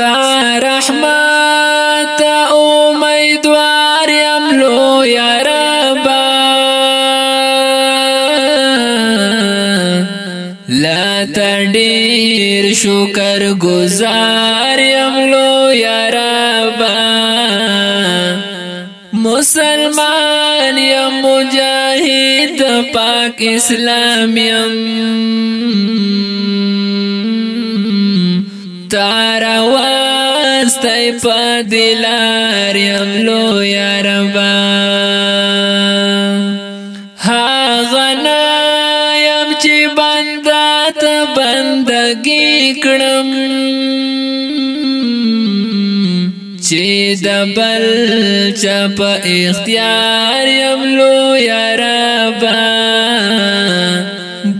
تا رحمت امیدوار یم لو یا رب لا تډیر شکر گزار یم لو یا رب مسلمان یم مجاهد پاک اسلام یم تارا واستای په دلار يم لو يا رب ها غنا يم چې بندا ته بندګي کړم چې د بل چا په اختیار يم لو يا رب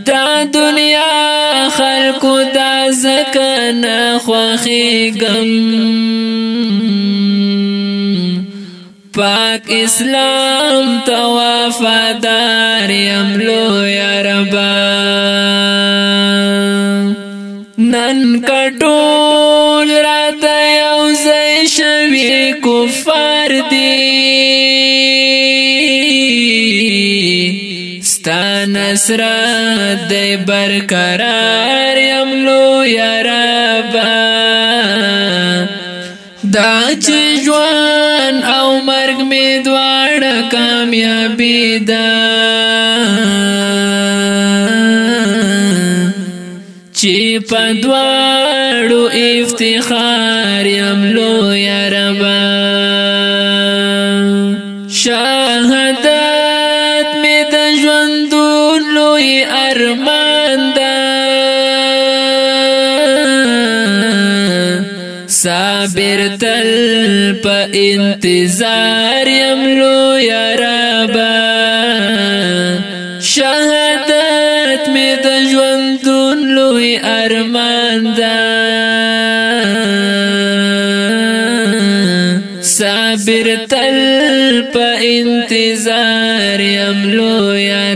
دا دنیا خلقو دا زکن خوخی گم پاک اسلام توافدار یملو یا ربا نن کټول را د یو ځای شوي کفار دی ستا نصرت دی برقرار یم لو یا ربا دا چې ژوند او مرګ می دواړه کامیابی ده چې په دواړو افتخار یم لو یا ربا شهادت د ژوند لوی ارمان ده صابر تل په انتظار يم لوی ربا شهادت می د ژوند لوی ارمان ده صابر تل په انتظار يم لویا